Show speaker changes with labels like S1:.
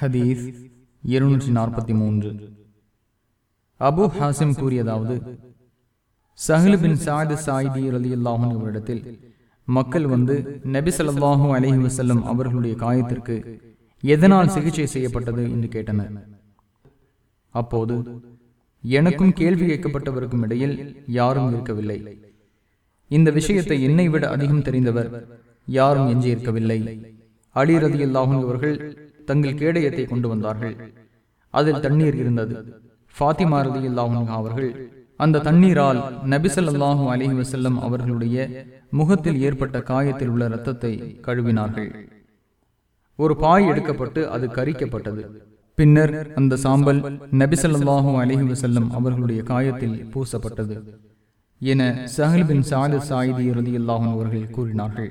S1: ஹதீஸ் இருநூற்றி நாற்பத்தி மூன்று. அபு ஹாசிம் கூறியதாவது சஹில் பின் சாது சாயிதி அலி அல்லாஹன் அவரிடத்தில் மக்கள் வந்து நபி ஸல்லல்லாஹு அலஹி வசல்லம் அவர்களுடைய காயத்திற்கு எதனால் சிகிச்சை செய்யப்பட்டது என்று கேட்டனர். அப்போது எனக்கும் கேள்வி கேட்கப்பட்டவருக்கும் இடையில் யாரும் இருக்கவில்லை. இந்த விஷயத்தை என்னை விட அதிகம் தெரிந்தவர் யாரும் எஞ்சியிருக்கவில்லை. அலி ரதி அல்லாஹும் இவர்கள் தங்கள் கேடயத்தை கொண்டு வந்தார்கள். அதில் தண்ணீர் இருந்தது. ஃபாத்திமா ரதி அல்லாஹும் அவர்கள் அந்த தண்ணீரால் நபிசல்லாஹு அலி வசல்லம் அவர்களுடைய முகத்தில் ஏற்பட்ட காயத்தில் உள்ள இரத்தத்தை கழுவினார்கள். ஒரு பாய் எடுக்கப்பட்டு அது கரிக்கப்பட்டது. பின்னர் அந்த சாம்பல் நபிசல்லாஹு அலஹி வசல்லம் அவர்களுடைய காயத்தில் பூசப்பட்டது என சஹல் பின் சாது சாயிதி ரதியுல்லாஹன் அவர்கள் கூறினார்கள்.